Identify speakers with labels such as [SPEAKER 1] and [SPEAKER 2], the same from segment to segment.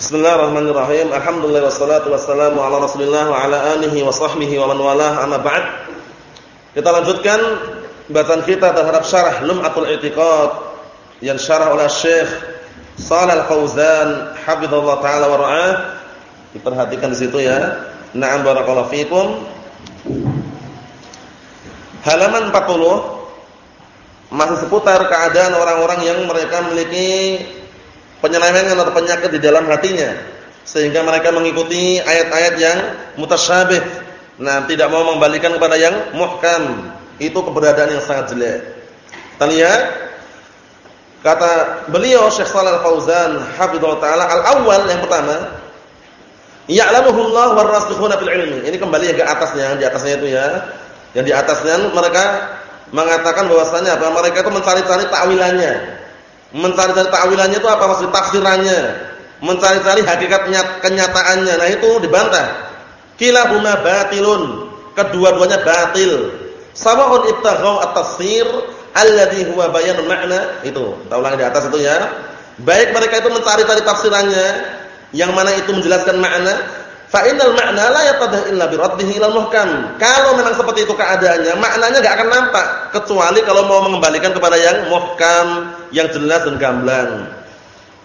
[SPEAKER 1] Bismillahirrahmanirrahim. Alhamdulillah wassalatu wassalamu ala Rasulillah wa ala alihi wa sahbihi wa man walah. Amma ba'd. Kita lanjutkan bacaan kita terhadap syarah Lum'atul I'tiqad yang syarah oleh Syekh Shalal Fauzan hafizallahu taala wa ra'ah. Diperhatikan di situ ya. Na'am barakallahu fikum. Halaman 40 masih seputar keadaan orang-orang yang mereka memiliki penyelewengan atau penyakit di dalam hatinya sehingga mereka mengikuti ayat-ayat yang mutasyabih. Nah, tidak mau mengembalikan kepada yang muhkam. Itu keberadaan yang sangat jelek. Kita lihat kata beliau Syekh Shalal Fauzan hafizallahu taala al-awwal yang pertama ya'lamuhu Allah war-rasikhuna fil ilmi. Ini kembali ke atasnya, di atasnya itu ya. Yang di atasnya mereka mengatakan bahwasanya apa? Mereka itu mencari-cari takwilannya Mencari-cari takwilannya itu apa maksud tafsirannya? Mencari-cari hakikat kenyataannya. Nah, itu dibantah. Kilahuma batilun. Kedua-duanya batil. Sawa'un ibtaghau at-tafsir alladhi huwa bayanul ma'na. Itu, kita di atas itu ya. Baik mereka itu mencari-cari tafsirannya yang mana itu menjelaskan makna Fa innal ma'na la yatadah illa bi raddihi muhkam. Kalau memang seperti itu keadaannya, maknanya enggak akan nampak kecuali kalau mau mengembalikan kepada yang muhkam, yang jelas dan gamblang.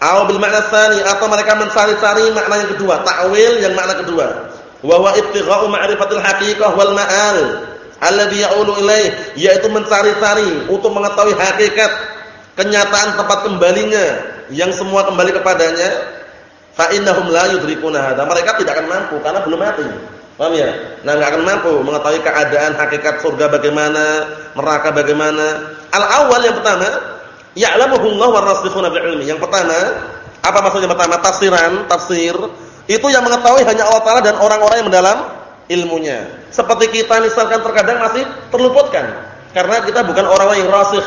[SPEAKER 1] Aw bil ma'na tsani atau mereka mencari-cari makna yang kedua, takwil yang makna kedua. Wa huwa ibtigha'u ma'rifatil haqiqah wal ma'al alladhi ya'ulu ilaih, yaitu mencari-cari untuk mengetahui hakikat kenyataan tempat kembalinya yang semua kembali kepadanya fa innahum la yudrikuna hadza. Mereka tidak akan mampu karena belum mati. Paham ya? Nah, enggak akan mampu mengetahui keadaan hakikat surga bagaimana, neraka bagaimana. Al-awwal yang pertama, ya'lamuhu Allah wa rasikhuna bil ilmi. Yang pertama, apa maksudnya pertama? Tafsiran, tafsir itu yang mengetahui hanya Allah Taala dan orang-orang yang mendalam ilmunya. Seperti kita misalkan terkadang masih terluputkan karena kita bukan orang-orang yang rasikh.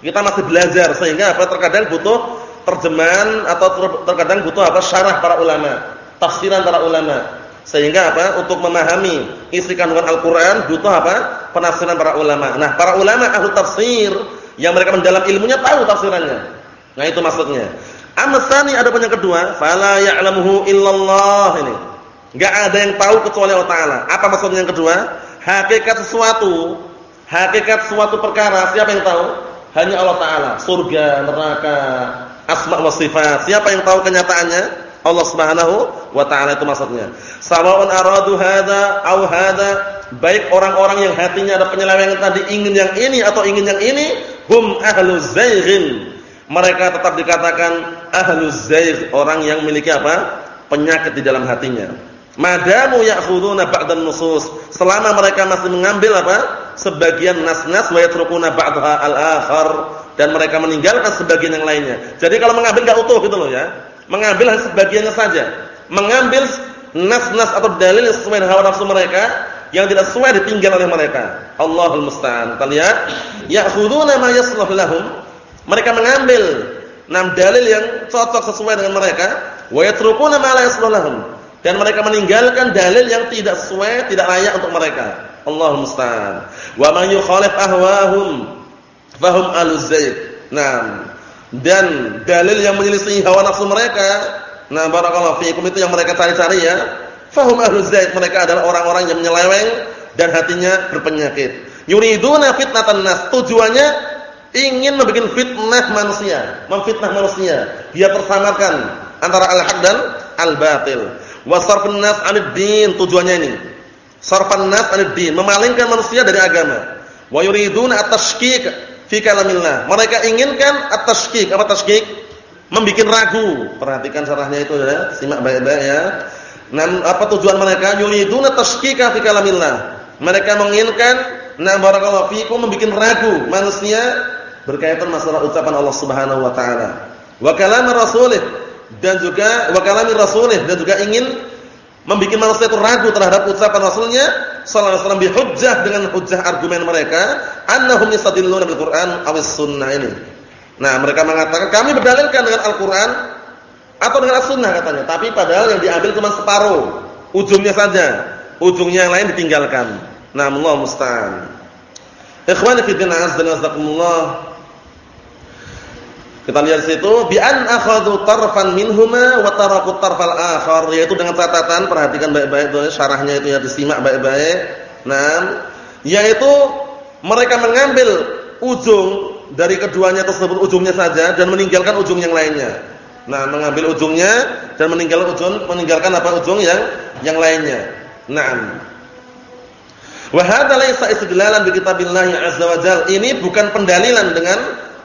[SPEAKER 1] Kita masih belajar sehingga apa terkadang butuh terjemahan atau terkadang butuh apa syarah para ulama, tafsiran para ulama. Sehingga apa? Untuk memahami isi kandungan Al-Qur'an butuh apa? Penafsiran para ulama. Nah, para ulama ahli tafsir yang mereka mendalam ilmunya tahu tafsirannya. Nah, itu maksudnya. Amsani ada yang kedua, fala ya'lamuhu illallah ini. Enggak ada yang tahu kecuali Allah taala. Apa maksudnya yang kedua? Hakikat sesuatu, hakikat suatu perkara siapa yang tahu? Hanya Allah taala. Surga, neraka, asma wa sifat. Siapa yang tahu kenyataannya? Allah Subhanahu wa taala itu maksudnya. Sawa'un aradu hadza au hadza, baik orang-orang yang hatinya ada penyelewengan tadi ingin yang ini atau ingin yang ini, hum ahluz zaighin. Mereka tetap dikatakan ahluz zaigh, orang yang memiliki apa? penyakit di dalam hatinya. Madamu ya'khuduna ba'dan nusus, selama mereka masih mengambil apa? sebagian nas-nas wa yatrukuna ba'daha al-akhar dan mereka meninggalkan sebagian yang lainnya. Jadi kalau mengambil enggak utuh gitu loh ya. Mengambil hanya sebagiannya saja. Mengambil nas-nas atau dalil yang sesuai dengan hawa nafsu mereka yang tidak sesuai ditinggal oleh mereka. Allahul musta'an. Kita lihat, ya'khuduna ma yasluh lahum. Mereka mengambil enam dalil yang cocok sesuai dengan mereka, wa yatrukuna ma la yasluh lahum. Dan mereka meninggalkan dalil yang tidak sesuai, tidak layak untuk mereka. Allahul musta'an. Wa man yukhalif ahwahum fahum al-zaid. Nah, dan dalil yang menyelisih hawa nafsu mereka, nah barakallahu fiikum itu yang mereka cari-cari ya. Fahum al-zaid, mereka adalah orang-orang yang menyeleweng dan hatinya berpenyakit. Yuriduna fitnatan nas, tujuannya ingin membuat fitnah manusia, memfitnah manusia. Dia tersamarkan antara al-haq dan al-batil. Wa sarfun nas 'anid din, tujuannya ini. Sarfan nas 'anid din, memalingkan manusia dari agama. Wa yuriduna at-tashkik fi kalamillah. Mereka inginkan at-tashkik. Apa tashkik? Membikin ragu. Perhatikan syarahnya itu ya. Simak baik-baik ya. Nah, apa tujuan mereka? Yuriduna tashkika fi kalamillah. Mereka menginginkan na barakallahu fikum membikin ragu manusia berkaitan masalah ucapan Allah Subhanahu wa taala. Wa kalam rasulih dan juga wa kalam rasulih dan juga ingin membuat manusia itu ragu terhadap ucapan Rasulnya sallallahu alaihi wasallam bihujjah dengan hujjah argumen mereka annahum yastadilluna bil Qur'an aw sunnah ini. Nah, mereka mengatakan kami berdalilkan dengan Al-Qur'an atau dengan As-Sunnah katanya, tapi padahal yang diambil cuma separuh, ujungnya saja. Ujungnya yang lain ditinggalkan. Nah, Allah musta'an. Ikhwani fi din azza wa jalla. Kita lihat situ bi an akhadhu tarfan minhuma wa taraku tarfal akhar yaitu dengan catatan perhatikan baik-baik itu syarahnya itu ya disimak baik-baik. Nah, yaitu mereka mengambil ujung dari keduanya tersebut ujungnya saja dan meninggalkan ujung yang lainnya. Nah, mengambil ujungnya dan meninggalkan ujung meninggalkan apa ujung yang yang lainnya. Naam. Wa hadza laysa istidlalan bi kitabillahi azza wa. Ini bukan pendalilan dengan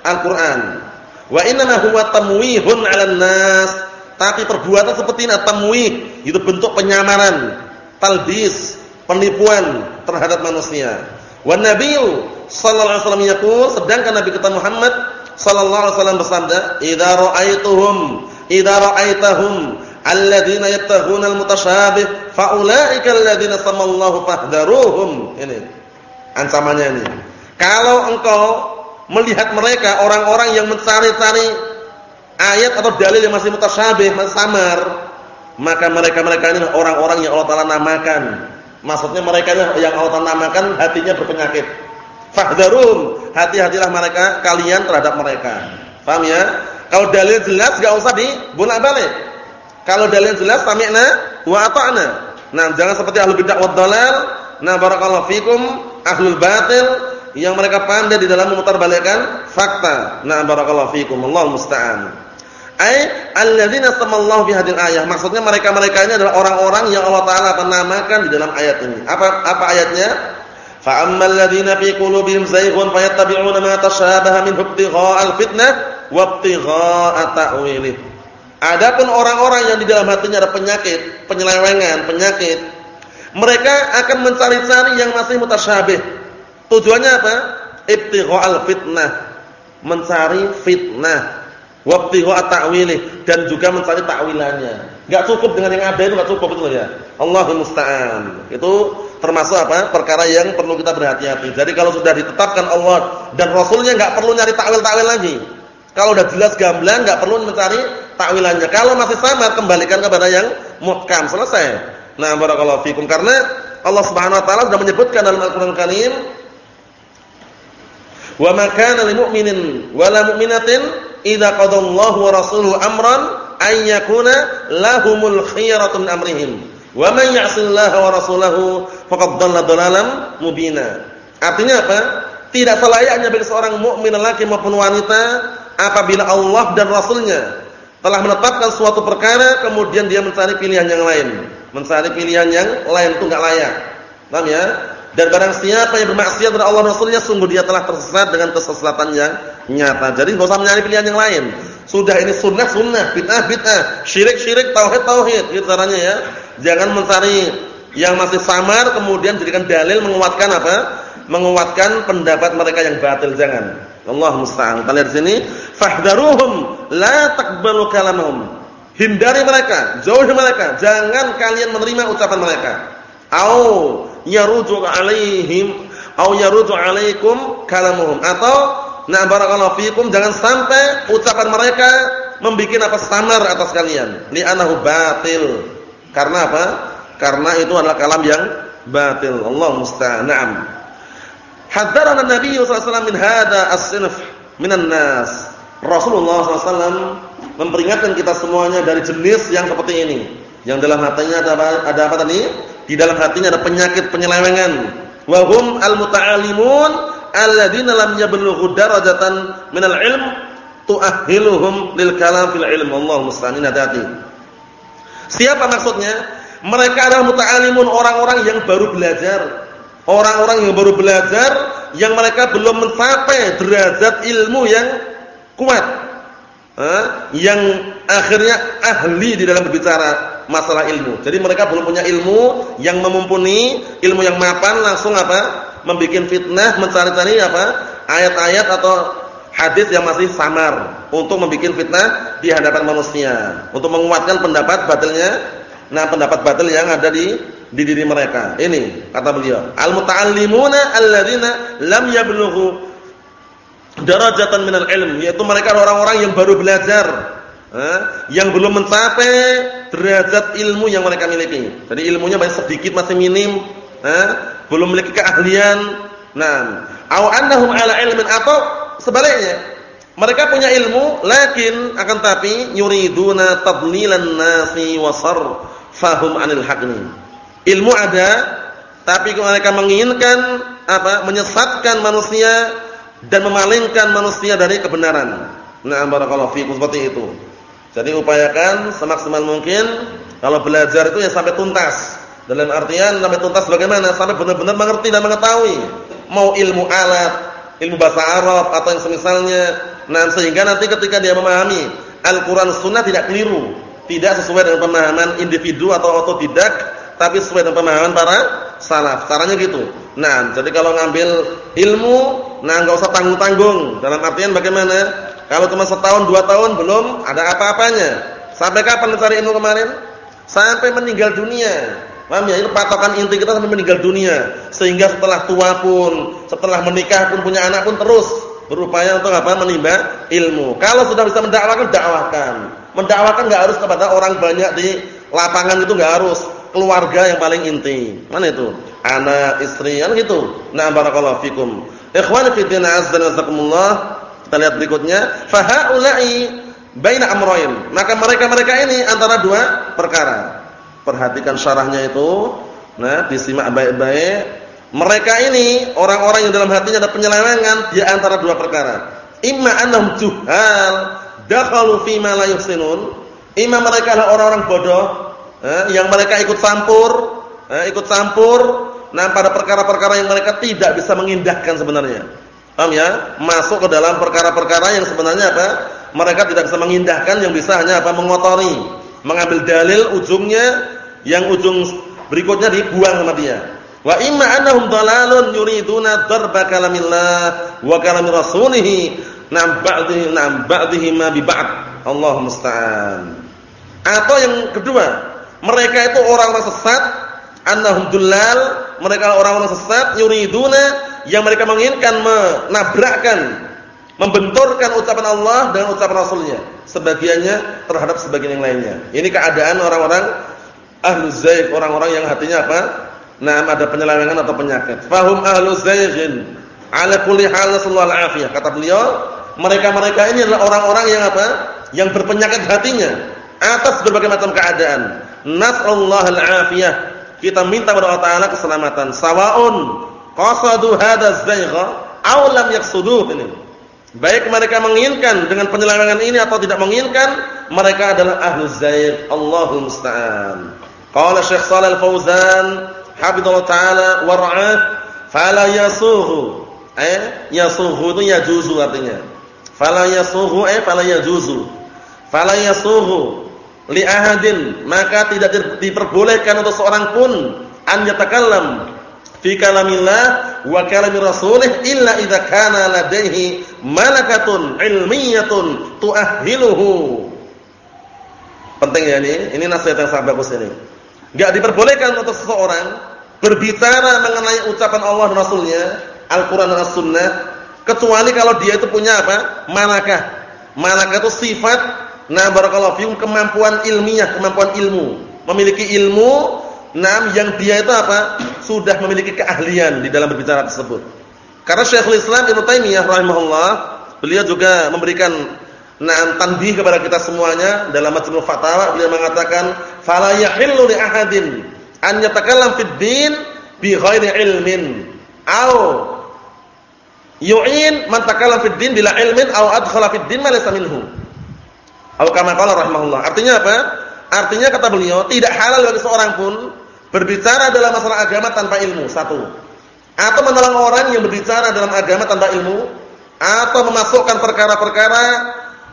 [SPEAKER 1] Al-Qur'an. Wa inna huwa tamwihun 'alan nas. Tapi perbuatan seperti ini tamwih, itu bentuk penyamaran, talbis, penipuan terhadap manusia. Wa nabiyyu sallallahu alaihi wasallam yaqul, sedangkan Nabi kita Muhammad sallallahu alaihi wasallam bersabda, "Idza ra'aituhum, idza ra'aitahum alladzina yattakhuna al-mutasyabih faulaika alladzina samallahu fahdharuhum ini ancamannya ini kalau engkau melihat mereka orang-orang yang mencari-cari ayat atau dalil yang masih mutasyabih masih samar. Maka mereka-mereka ini orang-orang yang Allah taala namakan. Maksudnya mereka yang Allah taala namakan hatinya berpenyakit. Fahdharuhum hati-hatilah mereka kalian terhadap mereka. Paham ya? Kalau dalil jelas enggak usah dibolak-balik kalau dalil jelas sami'na wa ata'na. Nah, jangan seperti ahlul bidah wad dalal. Nah, barakallahu fikum ahlul batil yang mereka pandai di dalam memutarbalikkan fakta. Nah, barakallahu fikum. Allah musta'an. Ai alladzina samallahu fi hadhihi ayah. Maksudnya mereka-mereka ini adalah orang-orang yang Allah taala namakan di dalam ayat ini. Apa apa ayatnya? Fa ammal ladzina fi qulubihim zayghun fayattabi'una ma tashabaha min ibtigha'al fitnah wa ibtigha'a ta'wilih. Adapun orang-orang yang di dalam hatinya ada penyakit, penyelewengan, penyakit, mereka akan mencari-cari yang masih mutasyabih. Tujuannya apa? Ibtigha'al fitnah, mencari fitnah. Wabtigha'a ta'wilih dan juga mencari takwilannya. Enggak cukup dengan yang ada itu enggak cukup itu ya. Allahu musta'an. Itu termasuk apa? Perkara yang perlu kita berhati-hati. Jadi kalau sudah ditetapkan Allah dan Rasulnya enggak perlu nyari takwil-takwil lagi. Kalau sudah jelas gamblang enggak perlu mencari takwilannya. Kalau masih samar kembalikan kepada yang muhkam. Selesai. Nah, barakallahu fikum karena Allah Subhanahu wa taala sudah menyebutkan dalam Al-Qur'an Karim Wa ma kana lil mu'minin wa la mu'minatin idza qadallahu wa rasuluhu amran ay yakuna lahumul khiyaratu min amrihim. Wa man ya'sillaha wa rasulahu faqad dhalla dhalalan mubina. Artinya apa? Tidak selayaknya bagi seorang mukmin laki maupun wanita apabila Allah dan Rasulnya telah menetapkan suatu perkara kemudian dia mencari pilihan yang lain, mencari pilihan yang lain itu enggak layak. Paham ya? Dan barang siapa yang bermaksiat kepada Allah Rasulnya sungguh dia telah tersesat dengan kesesatan yang nyata. Jadi enggak usah mencari pilihan yang lain. Sudah ini sunnah sunnah, bid'ah bid'ah, syirik syirik, tauhid tauhid. Itu caranya ya. Jangan mencari yang masih samar kemudian jadikan dalil menguatkan apa? Menguatkan pendapat mereka yang batil jangan. Allah musta'an. Kita lihat sini, fahdharuhum la taqbalu kalamahum. Hindari mereka, jauhi mereka, jangan kalian menerima ucapan mereka. Au yaruju alaihim au yaruju alaikum kalamuhum atau na barakallahu fikum jangan sampai ucapan mereka membuat apa samar atas kalian. Li'anahu batil. Karena apa? Karena itu adalah kalam yang batil. Allah musta'an. Naam. Nabi sallallahu alaihi wasallam min hadza as-sinf minan nas. Rasulullah SAW memperingatkan kita semuanya dari jenis yang seperti ini. Yang dalam hatinya ada apa, ada apa tadi? Di dalam hatinya ada penyakit penyelewengan. Wa hum al-muta'allimun lam yablughu darajatan minal ilm tu'ahhiluhum lil kalam fil ilm. Allah musta'an. Hati-hati. Siapa maksudnya? Mereka adalah muta'allimun orang-orang yang baru belajar Orang-orang yang baru belajar yang mereka belum mencapai derajat ilmu yang kuat. Eh, yang akhirnya ahli di dalam berbicara masalah ilmu. Jadi mereka belum punya ilmu yang memumpuni, ilmu yang mapan langsung apa? membuat fitnah, mencari-cari apa? ayat-ayat atau hadis yang masih samar untuk membuat fitnah di hadapan manusia, untuk menguatkan pendapat batilnya. Nah, pendapat batil yang ada di di diri mereka. Ini kata beliau, al-muta'allimuna alladzina lam yablughu darajatan minal ilm, yaitu mereka orang-orang yang baru belajar, yang belum mencapai derajat ilmu yang mereka miliki. Jadi ilmunya masih sedikit, masih minim, eh, belum memiliki keahlian. Nah, au annahum ala ilmin atau sebaliknya, Mereka punya ilmu, lakin akan tapi yuriduna tadlilan nasi wasar fahum anil haqni. Ilmu ada, tapi mereka menginginkan apa? menyesatkan manusia dan memalingkan manusia dari kebenaran. Nah, barakallahu fiikum seperti itu. Jadi upayakan semaksimal mungkin kalau belajar itu ya sampai tuntas. Dalam artian sampai tuntas bagaimana? Sampai benar-benar mengerti dan mengetahui. Mau ilmu alat, ilmu bahasa Arab atau yang semisalnya Nah, sehingga nanti ketika dia memahami Al-Qur'an Sunnah tidak keliru, tidak sesuai dengan pemahaman individu atau otodidak, tapi sesuai dengan pemahaman para salaf. Caranya gitu. Nah, jadi kalau ngambil ilmu, nah enggak usah tanggung-tanggung. Dalam artian bagaimana? Kalau cuma setahun, dua tahun belum ada apa-apanya. Sampai kapan mencari ilmu kemarin? Sampai meninggal dunia. Paham ya? Itu patokan inti kita sampai meninggal dunia. Sehingga setelah tua pun, setelah menikah pun punya anak pun terus berupaya untuk apa? menimba ilmu. Kalau sudah bisa mendakwakan, dakwahkan. Mendakwakan enggak harus kepada orang banyak di lapangan itu enggak harus, keluarga yang paling inti. Mana itu? Anak, istri, kan gitu. Nah, barakallahu fikum. Ikhwani fi din azza wa. Kita lihat berikutnya, fa haula'i baina amrayn. Maka mereka-mereka ini antara dua perkara. Perhatikan syarahnya itu. Nah, disimak baik-baik mereka ini orang-orang yang dalam hatinya ada penyelewengan di antara dua perkara. Imma annahum juhal dakhalu fi ma la yuhsinun. Imma mereka adalah orang-orang bodoh eh, yang mereka ikut campur, eh, ikut campur nah pada perkara-perkara yang mereka tidak bisa mengindahkan sebenarnya. Paham ya? Masuk ke dalam perkara-perkara yang sebenarnya apa? Mereka tidak bisa mengindahkan yang bisa hanya apa? mengotori, mengambil dalil ujungnya yang ujung berikutnya dibuang sama dia. Wa imma annahum dalalun yuriduna darba kalamillah wa kalam rasulih nam ba'dihi nam ba'dihi ma bi ba'd. Allah musta'an. Atau yang kedua, mereka itu orang-orang sesat, annahum dullal, mereka orang-orang sesat yuriduna yang mereka menginginkan menabrakkan, membenturkan ucapan Allah dengan ucapan Rasulnya, sebagiannya terhadap sebagian yang lainnya. Ini keadaan orang-orang ahlu zaif, orang-orang yang hatinya apa? Nah, ada penyelewengan atau penyakit. Fahum ahlu zayghin. Ala kulli hal sallallahu alafiyah. Kata beliau, mereka-mereka ini adalah orang-orang yang apa? Yang berpenyakit hatinya atas berbagai macam keadaan. Nas'allahu al-afiyah. Kita minta kepada Allah Taala keselamatan. Sawaun qasadu hadza zaygha aw lam yaqsuduh ini. Baik mereka menginginkan dengan penyelewengan ini atau tidak menginginkan, mereka adalah ahlu zayg. Allahu musta'an. Qala Syekh Shalal Fauzan hafizallahu taala wa ra'ah fala yasuhu eh yasuhu itu yajuzu artinya fala yasuhu eh fala yajuzu fala yasuhu li ahadin maka tidak diperbolehkan untuk seorang pun an yatakallam fi kalamillah wa kalami rasulih illa idza kana ladaihi malakatun ilmiyatun tuahhiluhu penting ya ini ini nasihat yang sangat bagus ini Enggak diperbolehkan untuk seseorang berbicara mengenai ucapan Allah dan Rasulnya, Al-Quran dan As-Sunnah, kecuali kalau dia itu punya apa? Manakah. Manakah itu sifat, nah barakallahu fium, kemampuan ilmiah, kemampuan ilmu. Memiliki ilmu, nah yang dia itu apa? Sudah memiliki keahlian di dalam berbicara tersebut. Karena Syekhul Islam Ibnu Taimiyah rahimahullah, beliau juga memberikan Nah, tanbih kepada kita semuanya dalam Majmu' Fatawa beliau mengatakan fala yahillu li ahadin an yatakallam fid din bi ghairi ilmin au yu'in man takallam fid din bila ilmin au adkhala fid din ma laysa minhu. Atau kama qala rahimahullah. Artinya apa? Artinya kata beliau tidak halal bagi seorang pun berbicara dalam masalah agama tanpa ilmu. Satu. Atau menolong orang yang berbicara dalam agama tanpa ilmu atau memasukkan perkara-perkara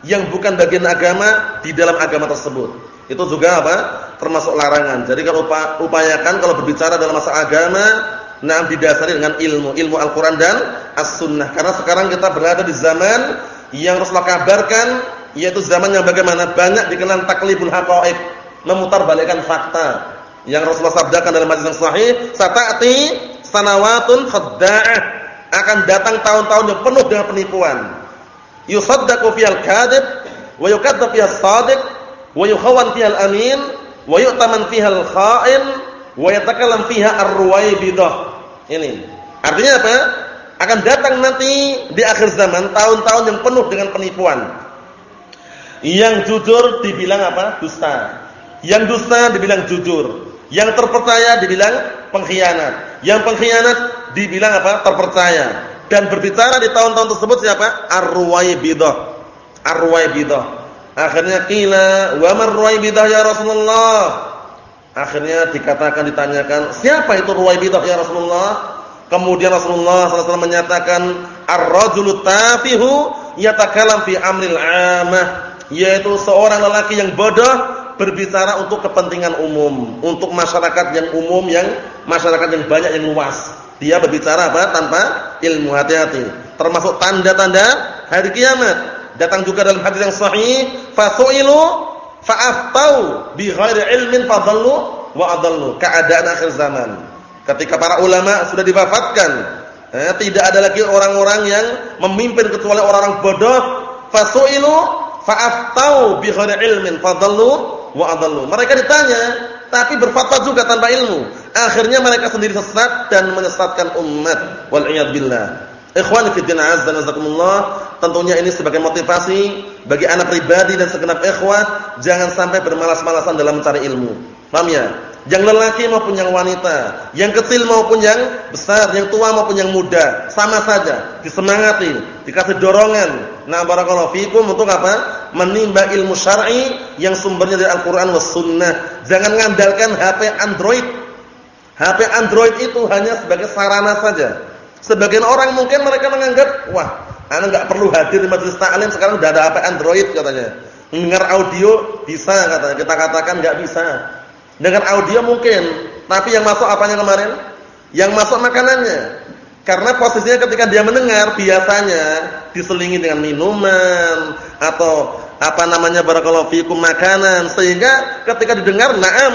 [SPEAKER 1] yang bukan bagian agama di dalam agama tersebut. Itu juga apa? Termasuk larangan. Jadi kalau upayakan kalau berbicara dalam masalah agama, nah didasari dengan ilmu, ilmu Al-Qur'an dan As-Sunnah. Karena sekarang kita berada di zaman yang Rasulullah kabarkan yaitu zaman yang bagaimana banyak dikenal taklibul haqaiq, memutarbalikkan fakta. Yang Rasulullah sabdakan dalam hadis yang sahih, "Sata'ti sanawatun khadda'ah." Akan datang tahun-tahun yang penuh dengan penipuan yusaddaqu fihal kadhib wa yukadzdzab fihal shadiq wa yukhawan fihal amin wa yu'taman fihal kha'in wa yatakallam fiha ar-ruwaibidah. Ini. Artinya apa? Akan datang nanti di akhir zaman tahun-tahun yang penuh dengan penipuan. Yang jujur dibilang apa? Dusta. Yang dusta dibilang jujur. Yang terpercaya dibilang pengkhianat. Yang pengkhianat dibilang apa? Terpercaya. Dan berbicara di tahun-tahun tersebut siapa? Ar-Ruwaibidah. Ar-Ruwaibidah. Akhirnya qila wa man Ruwaibidah ya Rasulullah? Akhirnya dikatakan ditanyakan, siapa itu Ruwaibidah ya Rasulullah? Kemudian Rasulullah SAW menyatakan, ar-rajulu tafihu yatakalam fi amril amah yaitu seorang lelaki yang bodoh berbicara untuk kepentingan umum, untuk masyarakat yang umum yang masyarakat yang banyak yang luas. Dia berbicara apa? Tanpa ilmu hati-hati. Termasuk tanda-tanda hari kiamat. Datang juga dalam hadis yang sahih, fasu'ilu fa'aftau bi ghairi ilmin fadallu wa adallu. Keadaan akhir zaman. Ketika para ulama sudah diwafatkan, eh, tidak ada lagi orang-orang yang memimpin kecuali orang-orang bodoh, fasu'ilu fa'aftau bi ghairi ilmin fadallu wa adallu. Mereka ditanya tapi berfatwa juga tanpa ilmu. Akhirnya mereka sendiri sesat dan menyesatkan umat. Wal billah. Ikhwani fi din azza nazakumullah, tentunya ini sebagai motivasi bagi anak pribadi dan segenap ikhwah jangan sampai bermalas-malasan dalam mencari ilmu. Paham ya? Yang lelaki maupun yang wanita, yang kecil maupun yang besar, yang tua maupun yang muda, sama saja, disemangati, dikasih dorongan. Nah, barakallahu fikum untuk apa? Menimba ilmu syar'i yang sumbernya dari Al-Qur'an was sunnah. Jangan mengandalkan HP Android. HP Android itu hanya sebagai sarana saja. Sebagian orang mungkin mereka menganggap, wah, ana enggak perlu hadir di majelis ta'lim sekarang sudah ada HP Android katanya. Mendengar audio bisa katanya. Kita katakan enggak bisa. Dengan audio mungkin, tapi yang masuk apanya kemarin? Yang masuk makanannya. Karena posisinya ketika dia mendengar biasanya diselingi dengan minuman atau apa namanya barakallahu fikum makanan sehingga ketika didengar na'am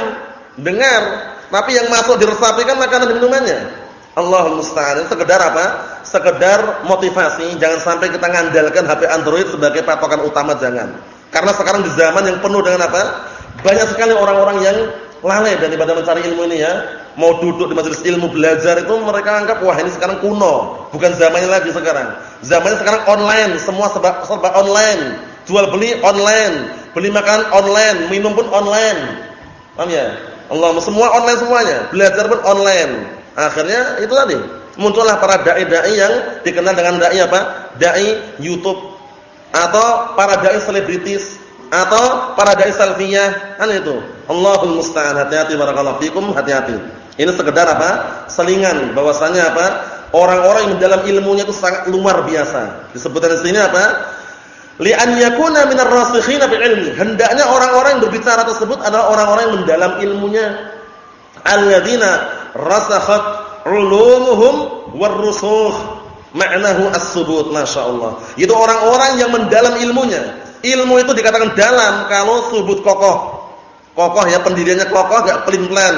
[SPEAKER 1] dengar tapi yang masuk diresapi kan makanan dan minumannya. Allahul musta'an. Sekedar apa? Sekedar motivasi, jangan sampai kita ngandalkan HP Android sebagai patokan utama jangan. Karena sekarang di zaman yang penuh dengan apa? Banyak sekali orang-orang yang lalai daripada mencari ilmu ini ya. Mau duduk di majelis ilmu belajar itu mereka anggap wah ini sekarang kuno, bukan zamannya lagi sekarang. Zamannya sekarang online, semua serba, serba online. Jual beli online, beli makan online, minum pun online. Paham ya? Allah semua online semuanya, belajar pun online. Akhirnya itu tadi, muncullah para dai-dai yang dikenal dengan dai apa? Dai YouTube atau para dai selebritis atau para dai salafiyah, kan itu. Allahul musta'an. Hati-hati barakallahu fikum, hati-hati. Ini sekedar apa? Selingan bahwasanya apa? Orang-orang yang dalam ilmunya itu sangat luar biasa. Disebutkan di sini apa? Li'an yakuna minar rasikhina fil ilmi. Hendaknya orang-orang yang berbicara tersebut adalah orang-orang yang mendalam ilmunya. Alladzina rasakhat ulumuhum warrusukh. Ma'nahu as-subut, masyaallah. Itu orang-orang yang mendalam ilmunya. Ilmu itu dikatakan dalam kalau subut kokoh. Kokoh ya pendiriannya kokoh enggak pelin-pelan.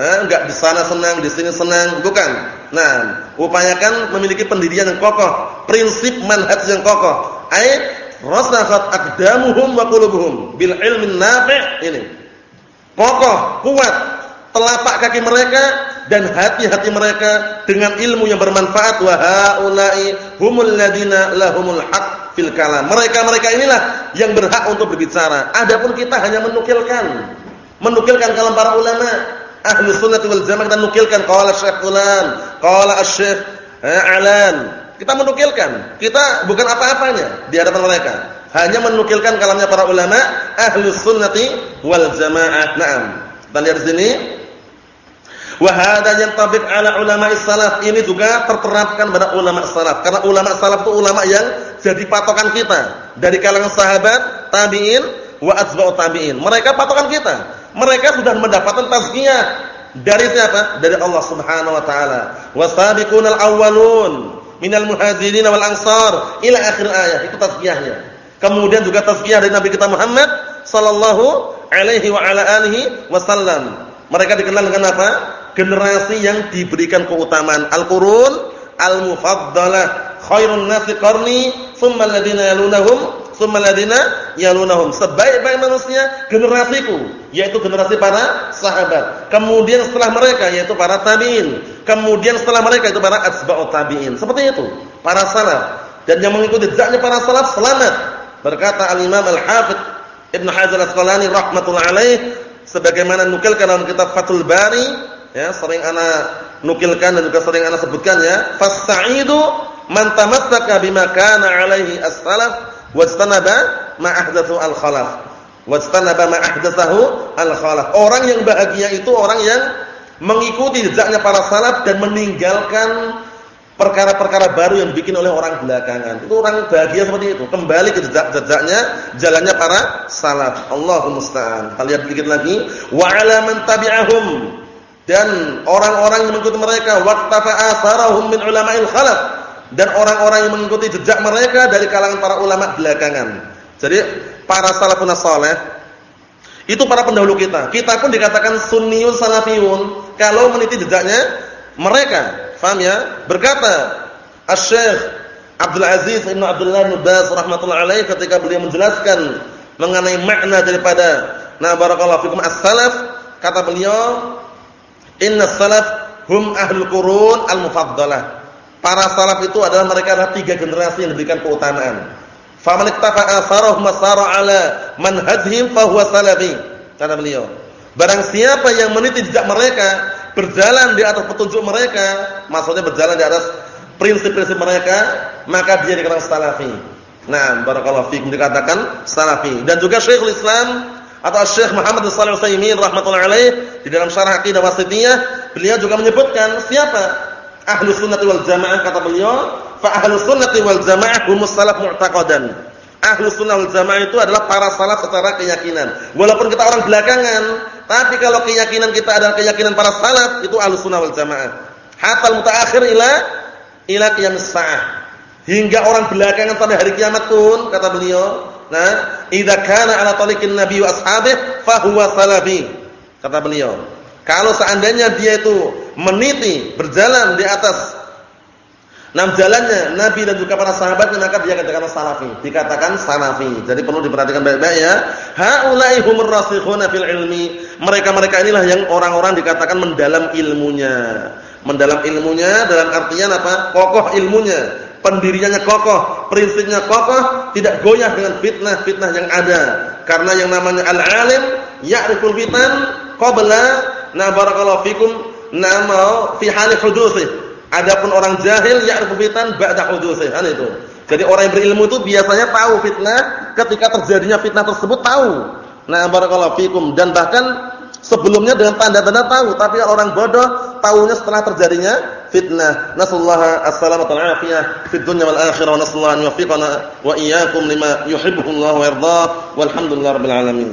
[SPEAKER 1] Eh, di sana senang, di sini senang, bukan. Nah, upayakan memiliki pendirian yang kokoh, prinsip manhaj yang kokoh. Ai rasakhat aqdamuhum wa qulubuhum bil ilmin nafi' ini. Kokoh, kuat telapak kaki mereka dan hati-hati mereka dengan ilmu yang bermanfaat wa haula'i humul ladina lahumul haqq fil kalam. Mereka-mereka inilah yang berhak untuk berbicara. Adapun kita hanya menukilkan. Menukilkan kalam para ulama. Ahli sunnah wal jamaah kita nukilkan qala Syekh fulan, qala Asy-Syekh eh, Alan. Kita menukilkan. Kita bukan apa-apanya di hadapan mereka. Hanya menukilkan kalamnya para ulama ahli sunnati wal jamaah. Naam. Kita lihat di sini Wa hadza yantabiq ala ulama salaf. Ini juga terterapkan pada ulama salaf. Karena ulama salaf itu ulama yang jadi patokan kita dari kalangan sahabat, tabi'in, wa atba'ut tabi'in. Mereka patokan kita. Mereka sudah mendapatkan tazkiyah dari siapa? Dari Allah Subhanahu wa taala. Wasabiqunal awwalun minal muhajirin wal ansar ila akhir ayat. Itu tazkiyahnya. Kemudian juga tazkiyah dari Nabi kita Muhammad sallallahu alaihi wa ala alihi wasallam. Mereka dikenal dengan apa? generasi yang diberikan keutamaan al-qurun al-mufaddalah khairun nasi qarni thumma alladziina yalunahum tsumma alladziina yalunahum. Sebaik-baik manusia generasiku, yaitu generasi para sahabat. Kemudian setelah mereka yaitu para tabi'in. Kemudian setelah mereka itu para atba'ut tabi'in. Seperti itu, para salaf. Dan yang mengikuti jejaknya para salaf selamat. Berkata Al-Imam Al-Hafidz Ibnu Hajar Al-Asqalani rahimatullah alaih sebagaimana nukilkan dalam kitab Fathul Bari, ya, sering ana nukilkan dan juga sering ana sebutkan ya, fasaidu man tamassaka bima kana alaihi as-salaf wajtanaba ma ahdathu al-khalaf. Wajtanaba ma ahdathahu al-khalaf. Orang yang bahagia itu orang yang mengikuti jejaknya para salaf dan meninggalkan perkara-perkara baru yang bikin oleh orang belakangan. Itu orang bahagia seperti itu. Kembali ke jejak-jejaknya, jalannya para salaf. Allahumma musta'an. Kita lihat sedikit lagi. Wa 'ala man tabi'ahum dan orang-orang yang mengikuti mereka waqtafa asarahum min ulama'il khalaf dan orang-orang yang mengikuti jejak mereka dari kalangan para ulama belakangan. Jadi para salafun saleh itu para pendahulu kita. Kita pun dikatakan sunniyun salafiyun kalau meniti jejaknya mereka. Faham ya? Berkata Asy-Syaikh Abdul Aziz Ibnu Abdullah bin Baz rahimatullah alaih ketika beliau menjelaskan mengenai makna daripada na barakallahu fikum as-salaf kata beliau inna salaf hum ahlul qurun al-mufaddalah para salaf itu adalah mereka adalah tiga generasi yang diberikan keutamaan faman iktafa atharahum ala manhajihim fa salafi kata beliau barang siapa yang meniti jejak mereka berjalan di atas petunjuk mereka, maksudnya berjalan di atas prinsip-prinsip mereka, maka dia dikatakan salafi. Nah, barakallahu fiikum dikatakan salafi. Dan juga Syekhul Islam atau Syekh Muhammad bin Shalih Al-Utsaimin rahimatullah alaih di dalam syarah Aqidah Wasithiyah, beliau juga menyebutkan siapa Ahlus Sunnah wal Jamaah kata beliau, fa Ahlus Sunnah wal Jamaah humus salaf mu'taqadan. Ahlus Sunnah wal Jamaah itu adalah para salaf secara keyakinan. Walaupun kita orang belakangan, tapi kalau keyakinan kita adalah keyakinan para salaf, itu Ahlussunnah wal Jamaah. Hatta mutaakhir ila ila qiyamis saah. Hingga orang belakangan sampai hari kiamat pun kata beliau, nah, idza kana ala tariqin nabi wa ashabih fa huwa salafi. Kata beliau. Kalau seandainya dia itu meniti berjalan di atas Nam jalannya Nabi dan juga para sahabatnya maka dia katakan salafi, dikatakan salafi. Jadi perlu diperhatikan baik-baik ya. Haula'i humur rasikhuna fil ilmi. Mereka-mereka inilah yang orang-orang dikatakan mendalam ilmunya. Mendalam ilmunya dalam artian apa? Kokoh ilmunya, pendiriannya kokoh, prinsipnya kokoh, tidak goyah dengan fitnah-fitnah yang ada. Karena yang namanya al-alim ya'riful fitan qabla na barakallahu fikum nama fi hali hudutsih Adapun orang jahil ya'rifu fitan ba'da hudusih. Kan itu. Jadi orang yang berilmu itu biasanya tahu fitnah ketika terjadinya fitnah tersebut tahu. Nah, barakallahu fikum dan bahkan sebelumnya dengan tanda-tanda tahu, tapi orang bodoh tahunya setelah terjadinya fitnah. Nasallahu as-salamata afiyah fid dunya wal akhirah nasallahu an yuwaffiqana wa iyyakum lima yuhibbuhu Allah wa yardah. Walhamdulillahirabbil alamin.